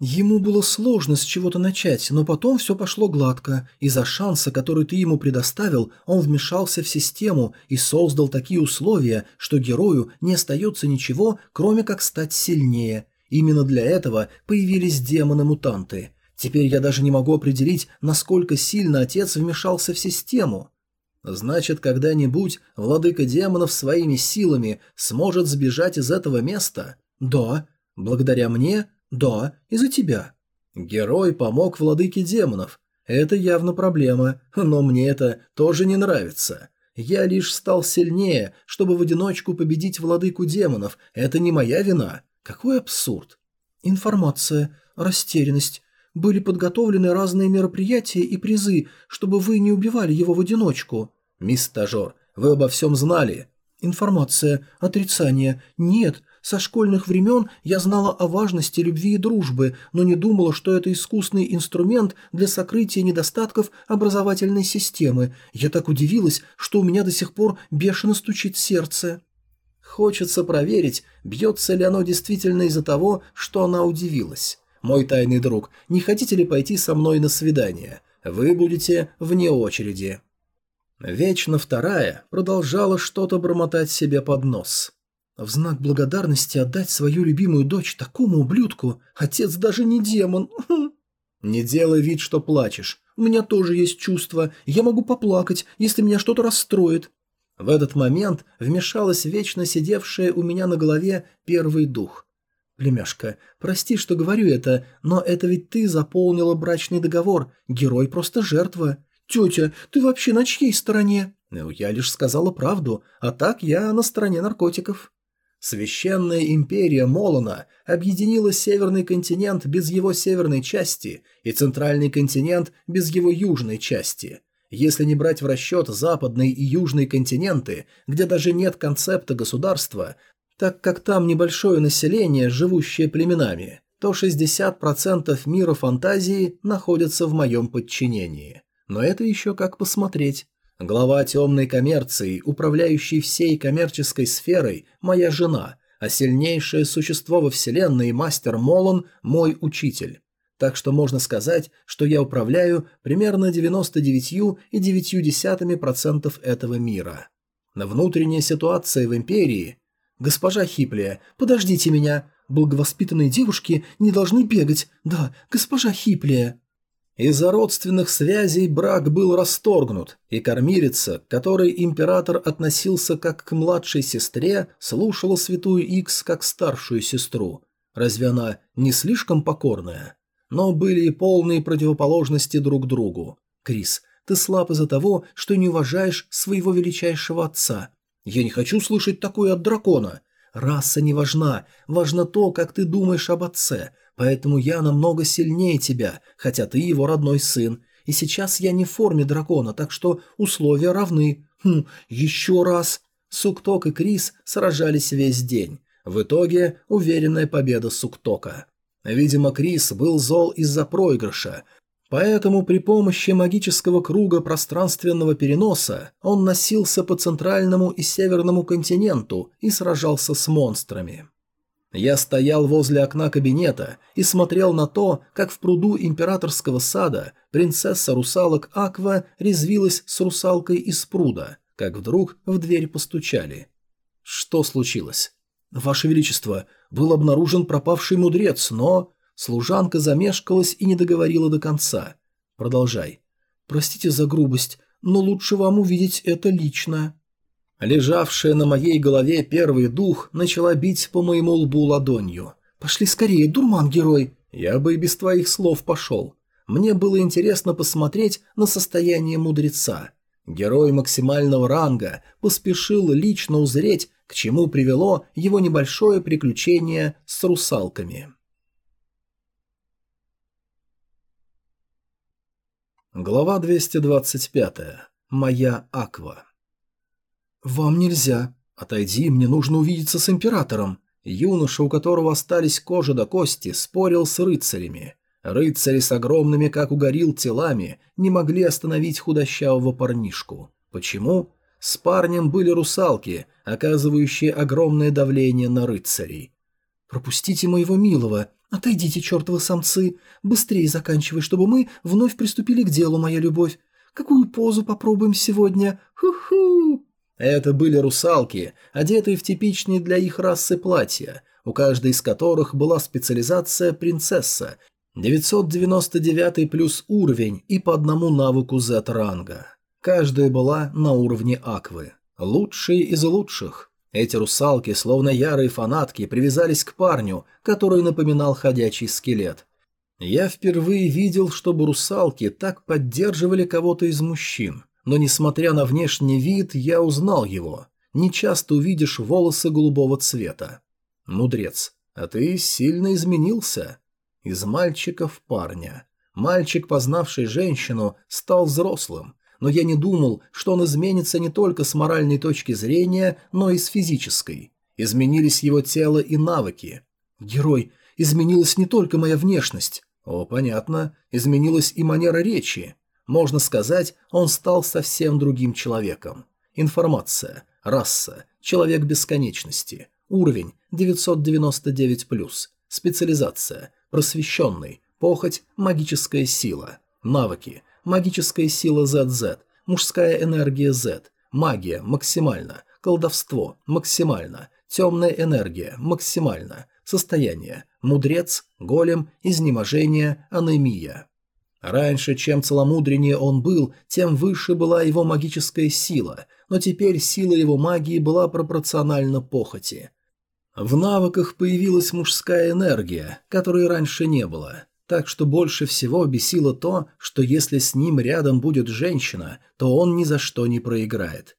Ему было сложно с чего-то начать, но потом все пошло гладко. Из-за шанса, который ты ему предоставил, он вмешался в систему и создал такие условия, что герою не остается ничего, кроме как стать сильнее. Именно для этого появились демоны-мутанты. Теперь я даже не могу определить, насколько сильно отец вмешался в систему. Значит, когда-нибудь владыка демонов своими силами сможет сбежать из этого места? Да. Благодаря мне «Да, из-за тебя». Герой помог владыке демонов. Это явно проблема, но мне это тоже не нравится. Я лишь стал сильнее, чтобы в одиночку победить владыку демонов. Это не моя вина. Какой абсурд. Информация, растерянность. Были подготовлены разные мероприятия и призы, чтобы вы не убивали его в одиночку. Мисс Стажер, вы обо всем знали. Информация, отрицание. Нет, со школьных времен я знала о важности любви и дружбы, но не думала, что это искусный инструмент для сокрытия недостатков образовательной системы. Я так удивилась, что у меня до сих пор бешено стучит сердце. Хочется проверить, бьется ли оно действительно из-за того, что она удивилась. Мой тайный друг, не хотите ли пойти со мной на свидание? Вы будете вне очереди. Вечно вторая продолжала что-то бормотать себе под нос. В знак благодарности отдать свою любимую дочь такому ублюдку отец даже не демон. Не делай вид, что плачешь. У меня тоже есть чувства. Я могу поплакать, если меня что-то расстроит. В этот момент вмешалась вечно сидевшая у меня на голове первый дух. «Племяшка, прости, что говорю это, но это ведь ты заполнила брачный договор. Герой просто жертва. Тетя, ты вообще на чьей стороне?» «Ну, я лишь сказала правду, а так я на стороне наркотиков». Священная империя Молона объединила Северный континент без его северной части и Центральный континент без его южной части. Если не брать в расчет западный и южный континенты, где даже нет концепта государства, так как там небольшое население, живущее племенами, то 60% мира фантазии находится в моем подчинении. Но это еще как посмотреть. Глава темной коммерции, управляющий всей коммерческой сферой, моя жена, а сильнейшее существо во вселенной, мастер Молон, мой учитель. Так что можно сказать, что я управляю примерно 99,9% этого мира. На внутренняя ситуация в империи... Госпожа Хиплия, подождите меня. Благовоспитанные девушки не должны бегать. Да, госпожа Хиплия. Из-за родственных связей брак был расторгнут, и кормилица, к которой император относился как к младшей сестре, слушала святую Икс как старшую сестру. Разве она не слишком покорная? Но были и полные противоположности друг другу. Крис, ты слаб из-за того, что не уважаешь своего величайшего отца. Я не хочу слышать такое от дракона. Раса не важна, важно то, как ты думаешь об отце, Поэтому я намного сильнее тебя, хотя ты его родной сын. И сейчас я не в форме дракона, так что условия равны. Хм, еще раз. Сукток и Крис сражались весь день. В итоге уверенная победа Суктока. Видимо, Крис был зол из-за проигрыша, поэтому при помощи магического круга пространственного переноса он носился по центральному и северному континенту и сражался с монстрами. Я стоял возле окна кабинета и смотрел на то, как в пруду императорского сада принцесса русалок Аква резвилась с русалкой из пруда, как вдруг в дверь постучали. Что случилось? «Ваше Величество, был обнаружен пропавший мудрец, но...» Служанка замешкалась и не договорила до конца. «Продолжай. Простите за грубость, но лучше вам увидеть это лично». Лежавшая на моей голове первый дух начала бить по моему лбу ладонью. «Пошли скорее, дурман-герой!» Я бы и без твоих слов пошел. Мне было интересно посмотреть на состояние мудреца. Герой максимального ранга поспешил лично узреть, к чему привело его небольшое приключение с русалками. Глава 225. Моя Аква. «Вам нельзя. Отойди, мне нужно увидеться с императором». Юноша, у которого остались кожа до кости, спорил с рыцарями. Рыцари с огромными, как у горил, телами не могли остановить худощавого парнишку. Почему? С парнем были русалки, оказывающие огромное давление на рыцарей. «Пропустите моего милого. Отойдите, чертовы самцы. Быстрее заканчивай, чтобы мы вновь приступили к делу, моя любовь. Какую позу попробуем сегодня? Ху-ху!» Это были русалки, одетые в типичные для их расы платья, у каждой из которых была специализация принцесса, 999 плюс уровень и по одному навыку Z-ранга. Каждая была на уровне Аквы. Лучшие из лучших. Эти русалки, словно ярые фанатки, привязались к парню, который напоминал ходячий скелет. Я впервые видел, чтобы русалки так поддерживали кого-то из мужчин но, несмотря на внешний вид, я узнал его. Не часто увидишь волосы голубого цвета. Мудрец, а ты сильно изменился. Из мальчика в парня. Мальчик, познавший женщину, стал взрослым, но я не думал, что он изменится не только с моральной точки зрения, но и с физической. Изменились его тело и навыки. Герой, изменилась не только моя внешность. О, понятно, изменилась и манера речи. Можно сказать, он стал совсем другим человеком. Информация. Раса. Человек бесконечности. Уровень 999+. Специализация. Просвещенный. Похоть. Магическая сила. Навыки. Магическая сила ZZ. Мужская энергия Z. Магия максимально. Колдовство максимально. Темная энергия максимально. Состояние. Мудрец, голем, изнеможение, анемия. Раньше, чем целомудреннее он был, тем выше была его магическая сила, но теперь сила его магии была пропорциональна похоти. В навыках появилась мужская энергия, которой раньше не было. Так что больше всего бесило то, что если с ним рядом будет женщина, то он ни за что не проиграет.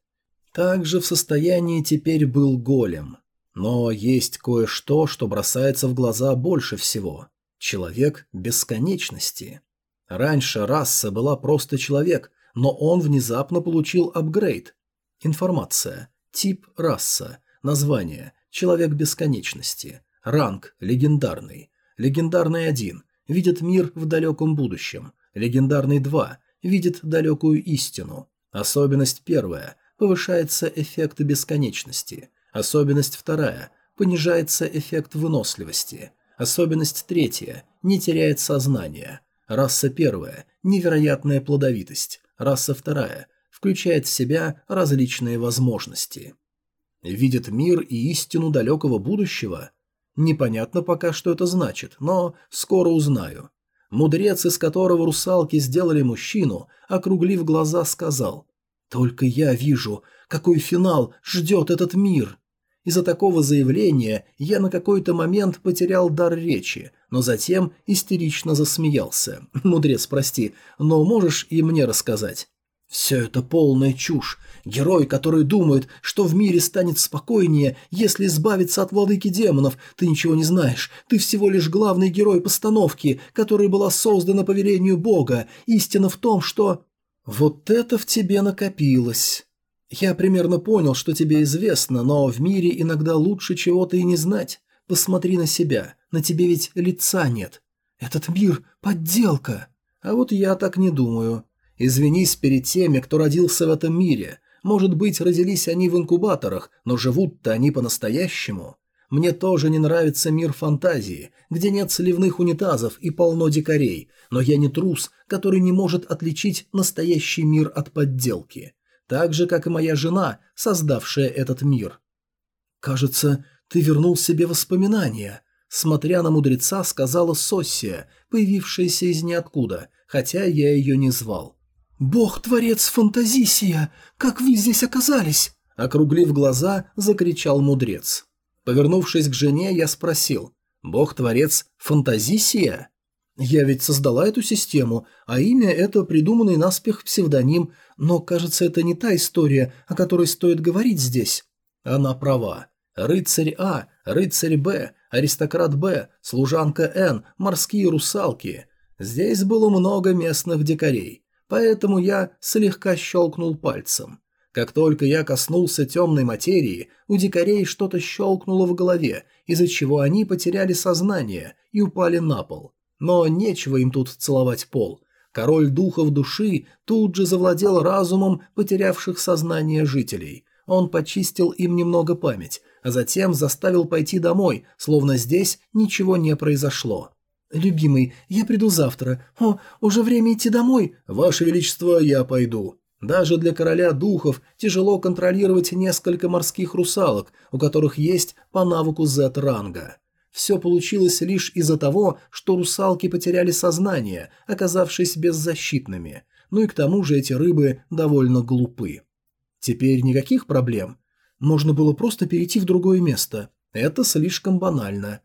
Также в состоянии теперь был голем. Но есть кое-что, что бросается в глаза больше всего. Человек бесконечности. Раньше раса была просто человек, но он внезапно получил апгрейд. Информация. Тип раса. Название. Человек бесконечности. Ранг. Легендарный. Легендарный 1. Видит мир в далеком будущем. Легендарный 2. Видит далекую истину. Особенность первая. Повышается эффект бесконечности. Особенность вторая. Понижается эффект выносливости. Особенность третья. Не теряет сознание. Раса первая – невероятная плодовитость. Раса вторая – включает в себя различные возможности. Видит мир и истину далекого будущего? Непонятно пока, что это значит, но скоро узнаю. Мудрец, из которого русалки сделали мужчину, округлив глаза, сказал «Только я вижу, какой финал ждет этот мир». Из-за такого заявления я на какой-то момент потерял дар речи, но затем истерично засмеялся. «Мудрец, прости, но можешь и мне рассказать?» «Все это полная чушь. Герой, который думает, что в мире станет спокойнее, если избавиться от владыки демонов. Ты ничего не знаешь. Ты всего лишь главный герой постановки, которая была создана по велению Бога. Истина в том, что...» «Вот это в тебе накопилось». Я примерно понял, что тебе известно, но в мире иногда лучше чего-то и не знать. Посмотри на себя, на тебе ведь лица нет. Этот мир – подделка. А вот я так не думаю. Извинись перед теми, кто родился в этом мире. Может быть, родились они в инкубаторах, но живут-то они по-настоящему. Мне тоже не нравится мир фантазии, где нет сливных унитазов и полно дикарей, но я не трус, который не может отличить настоящий мир от подделки так же, как и моя жена, создавшая этот мир. «Кажется, ты вернул себе воспоминания», — смотря на мудреца, сказала Соссия, появившаяся из ниоткуда, хотя я ее не звал. «Бог-творец Фантазисия! Как вы здесь оказались?» Округлив глаза, закричал мудрец. Повернувшись к жене, я спросил, «Бог-творец Фантазисия?» Я ведь создала эту систему, а имя это придуманный наспех псевдоним, но, кажется, это не та история, о которой стоит говорить здесь. Она права. Рыцарь А, рыцарь Б, аристократ Б, служанка Н, морские русалки. Здесь было много местных дикарей, поэтому я слегка щелкнул пальцем. Как только я коснулся темной материи, у дикарей что-то щелкнуло в голове, из-за чего они потеряли сознание и упали на пол. Но нечего им тут целовать пол. Король духов души тут же завладел разумом потерявших сознание жителей. Он почистил им немного память, а затем заставил пойти домой, словно здесь ничего не произошло. «Любимый, я приду завтра. О, уже время идти домой?» «Ваше Величество, я пойду». Даже для короля духов тяжело контролировать несколько морских русалок, у которых есть по навыку Z-ранга. Все получилось лишь из-за того, что русалки потеряли сознание, оказавшись беззащитными. Ну и к тому же эти рыбы довольно глупы. Теперь никаких проблем. Можно было просто перейти в другое место. Это слишком банально.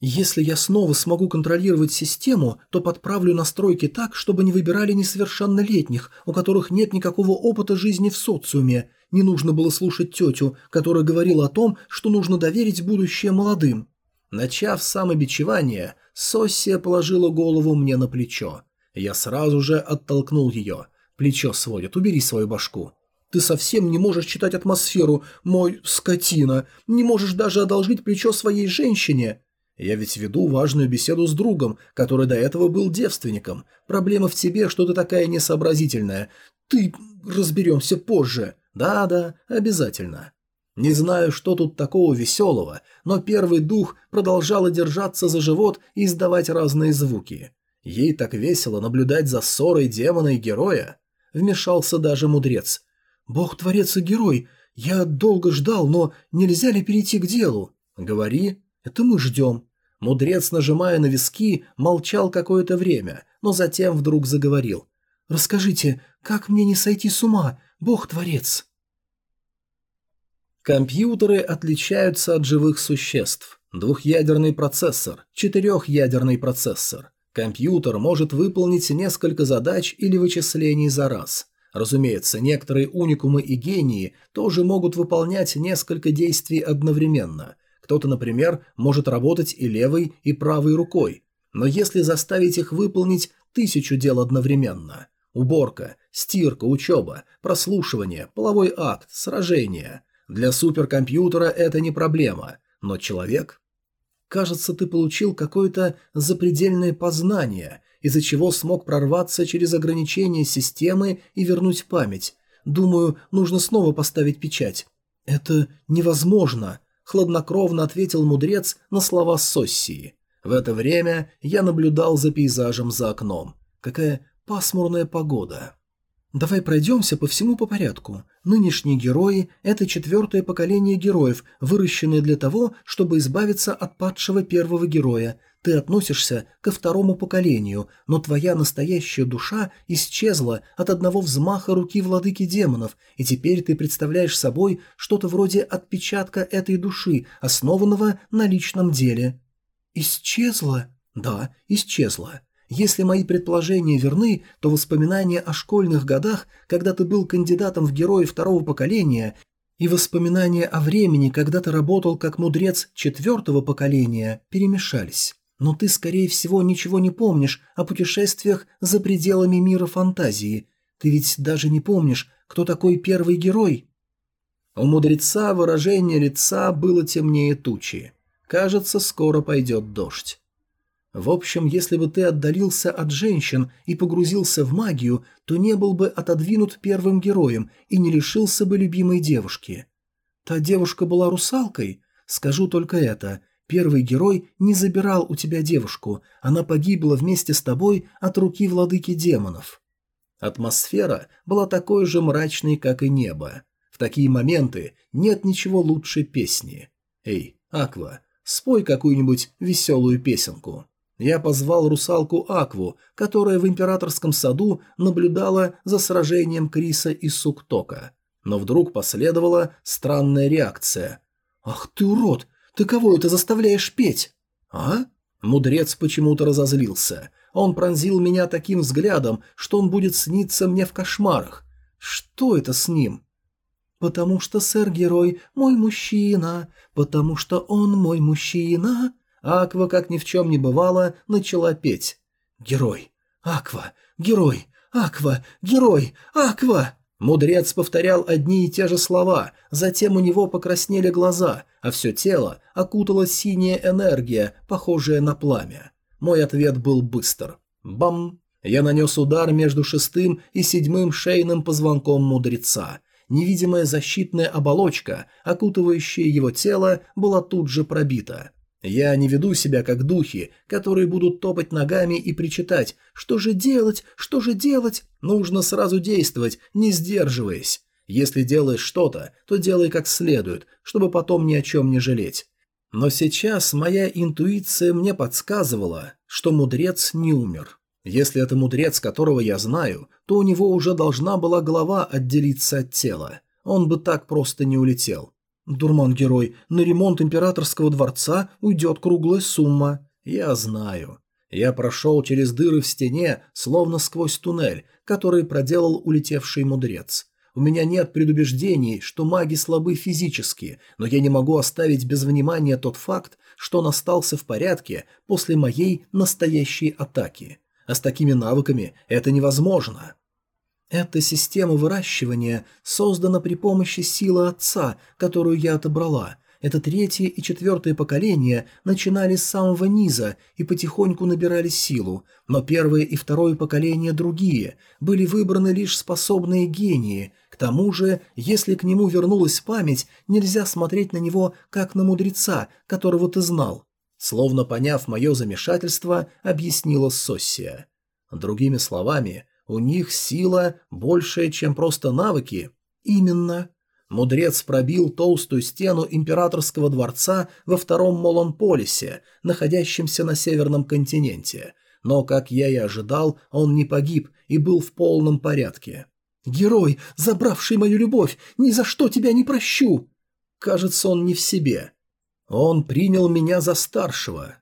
Если я снова смогу контролировать систему, то подправлю настройки так, чтобы не выбирали несовершеннолетних, у которых нет никакого опыта жизни в социуме. Не нужно было слушать тетю, которая говорила о том, что нужно доверить будущее молодым. Начав самобичевание, Соссия положила голову мне на плечо. Я сразу же оттолкнул ее. Плечо сводит, убери свою башку. Ты совсем не можешь читать атмосферу, мой скотина. Не можешь даже одолжить плечо своей женщине. Я ведь веду важную беседу с другом, который до этого был девственником. Проблема в тебе, что ты такая несообразительная. Ты... разберемся позже. Да-да, обязательно. Не знаю, что тут такого веселого, но первый дух продолжала держаться за живот и издавать разные звуки. Ей так весело наблюдать за ссорой демона и героя. – вмешался даже мудрец. «Бог-творец и герой, я долго ждал, но нельзя ли перейти к делу?» «Говори, это мы ждем». Мудрец, нажимая на виски, молчал какое-то время, но затем вдруг заговорил. «Расскажите, как мне не сойти с ума, Бог-творец?» Компьютеры отличаются от живых существ. Двухъядерный процессор, четырехъядерный процессор. Компьютер может выполнить несколько задач или вычислений за раз. Разумеется, некоторые уникумы и гении тоже могут выполнять несколько действий одновременно. Кто-то, например, может работать и левой, и правой рукой. Но если заставить их выполнить тысячу дел одновременно – уборка, стирка, учеба, прослушивание, половой акт, сражение – для суперкомпьютера это не проблема, но человек... Кажется, ты получил какое-то запредельное познание, из-за чего смог прорваться через ограничения системы и вернуть память. Думаю, нужно снова поставить печать. Это невозможно, хладнокровно ответил мудрец на слова Соссии. В это время я наблюдал за пейзажем за окном. Какая пасмурная погода. Давай пройдемся по всему по порядку. Нынешние герои – это четвертое поколение героев, выращенные для того, чтобы избавиться от падшего первого героя. Ты относишься ко второму поколению, но твоя настоящая душа исчезла от одного взмаха руки владыки демонов, и теперь ты представляешь собой что-то вроде отпечатка этой души, основанного на личном деле. Исчезла? Да, исчезла. Если мои предположения верны, то воспоминания о школьных годах, когда ты был кандидатом в герои второго поколения, и воспоминания о времени, когда ты работал как мудрец четвертого поколения, перемешались. Но ты, скорее всего, ничего не помнишь о путешествиях за пределами мира фантазии. Ты ведь даже не помнишь, кто такой первый герой. У мудреца выражение лица было темнее тучи. Кажется, скоро пойдет дождь. В общем, если бы ты отдалился от женщин и погрузился в магию, то не был бы отодвинут первым героем и не лишился бы любимой девушки. Та девушка была русалкой? Скажу только это. Первый герой не забирал у тебя девушку, она погибла вместе с тобой от руки владыки демонов. Атмосфера была такой же мрачной, как и небо. В такие моменты нет ничего лучше песни. Эй, Аква, спой какую-нибудь веселую песенку. Я позвал русалку Акву, которая в императорском саду наблюдала за сражением Криса и Суктока. Но вдруг последовала странная реакция. «Ах ты урод! Ты кого это заставляешь петь?» «А?» Мудрец почему-то разозлился. Он пронзил меня таким взглядом, что он будет сниться мне в кошмарах. Что это с ним? «Потому что сэр-герой мой мужчина, потому что он мой мужчина», Аква, как ни в чем не бывало, начала петь. «Герой! Аква! Герой! Аква! Герой! Аква!» Мудрец повторял одни и те же слова, затем у него покраснели глаза, а все тело окутала синяя энергия, похожая на пламя. Мой ответ был быстр. Бам! Я нанес удар между шестым и седьмым шейным позвонком мудреца. Невидимая защитная оболочка, окутывающая его тело, была тут же пробита. Я не веду себя как духи, которые будут топать ногами и причитать «Что же делать? Что же делать?» Нужно сразу действовать, не сдерживаясь. Если делаешь что-то, то делай как следует, чтобы потом ни о чем не жалеть. Но сейчас моя интуиция мне подсказывала, что мудрец не умер. Если это мудрец, которого я знаю, то у него уже должна была голова отделиться от тела. Он бы так просто не улетел. «Дурман-герой, на ремонт императорского дворца уйдет круглая сумма». «Я знаю. Я прошел через дыры в стене, словно сквозь туннель, который проделал улетевший мудрец. У меня нет предубеждений, что маги слабы физически, но я не могу оставить без внимания тот факт, что он остался в порядке после моей настоящей атаки. А с такими навыками это невозможно». Эта система выращивания создана при помощи силы отца, которую я отобрала. Это третье и четвертое поколение начинали с самого низа и потихоньку набирали силу, но первое и второе поколение другие, были выбраны лишь способные гении. К тому же, если к нему вернулась память, нельзя смотреть на него как на мудреца, которого ты знал. Словно поняв мое замешательство, объяснила Соссия. Другими словами, У них сила большая, чем просто навыки. Именно. Мудрец пробил толстую стену императорского дворца во втором Молонполисе, находящемся на северном континенте. Но, как я и ожидал, он не погиб и был в полном порядке. «Герой, забравший мою любовь, ни за что тебя не прощу!» Кажется, он не в себе. Он принял меня за старшего.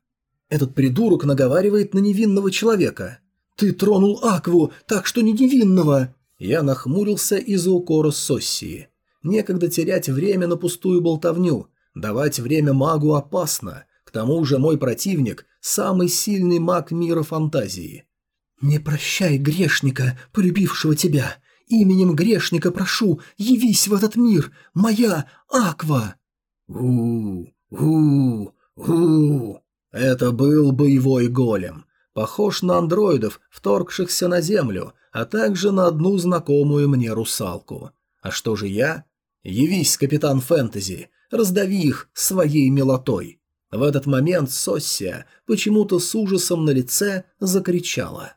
Этот придурок наговаривает на невинного человека. «Ты тронул Акву, так что не невинного!» Я нахмурился из-за укора Соссии. Некогда терять время на пустую болтовню. Давать время магу опасно. К тому же мой противник – самый сильный маг мира фантазии. «Не прощай грешника, полюбившего тебя. Именем грешника прошу, явись в этот мир, моя Аква!» «У-у-у-у!» Это был боевой голем похож на андроидов, вторгшихся на Землю, а также на одну знакомую мне русалку. А что же я? Явись, капитан фэнтези, раздави их своей милотой. В этот момент Соссия почему-то с ужасом на лице закричала.